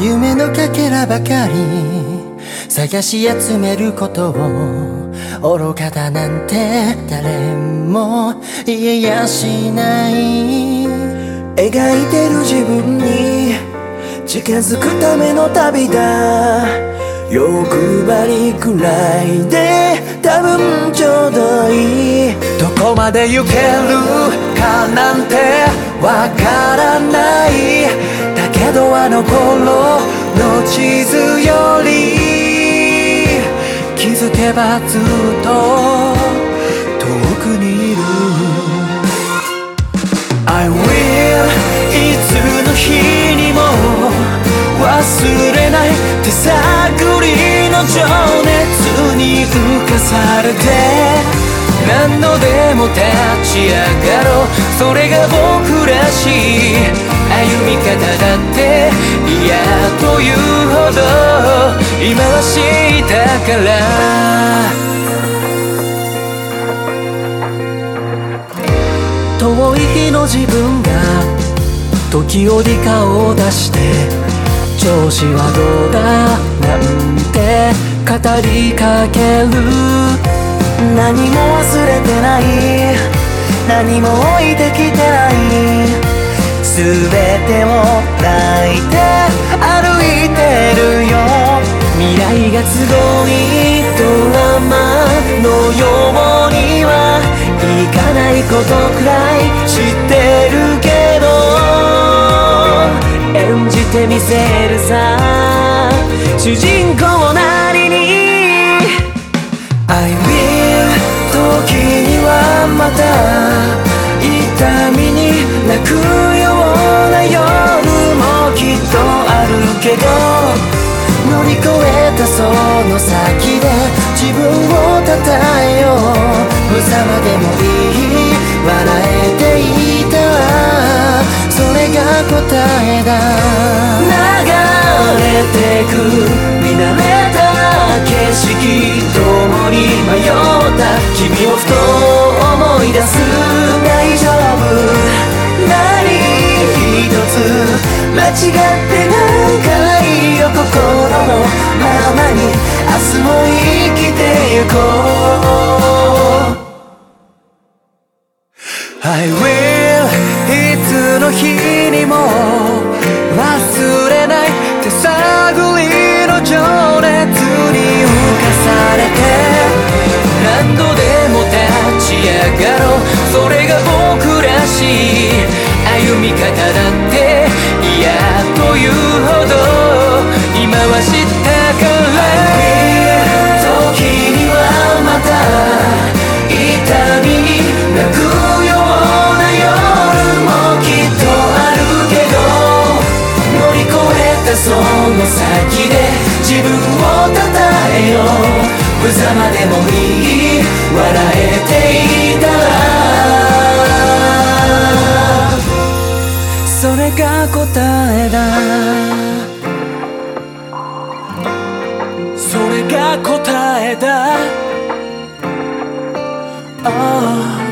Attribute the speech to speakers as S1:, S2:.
S1: 夢のかけらばかり探し集めることを愚かだなんて誰も言えやしない。
S2: 描いてる自分に近づくための旅だ。欲張りくらいで多分ちょうどいい。どこまで行けるかなんてわからない。けどあの頃の地図より気づけばずっと遠くにいる。I will いつの日にも忘れない手探りの情熱に浮かされて。何度でも立ち上がろう。それが僕らしい。み方だって嫌というほど今は知ったから。遠い日の自分が時折顔を出して調子はどうだなんて語りかける。何も忘れてない。何も置いてきを抱いて歩いてるよ。未来が都合いいドラマのようにはいかないことくらい知ってるけど。演じてみせるさ。主人公なりに。I will 時にはまた痛みに泣く。けど乗り越えたその先で自分をたたえよう。無様でもいい笑えていた。それが答えだ。流れてく見慣れた景色共に迷った。君をふと思い出す。大丈夫。何一つ間違ってなん歩み方だって嫌というほど今は知ったから時にはまた痛み泣くような夜もきっとあるけど乗り越えたその先で自分をたたえよう。無様でもいい。笑えていたれが答えだ？それが答えだ、oh